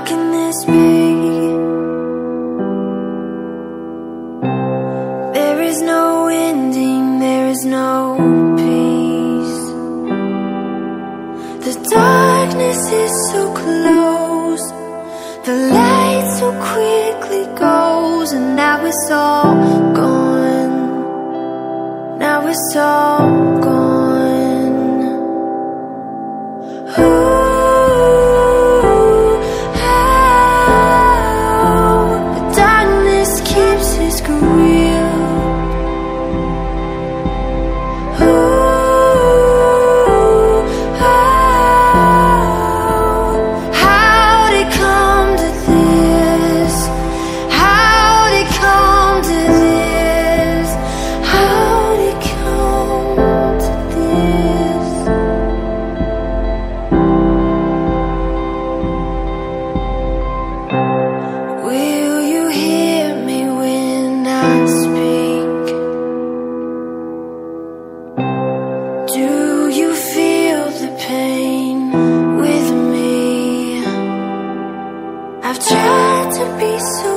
darkness be? There is no ending, there is no peace. The darkness is so close, the light so quickly goes, and now it's all gone. Now it's all be so